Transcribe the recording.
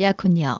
약혼녀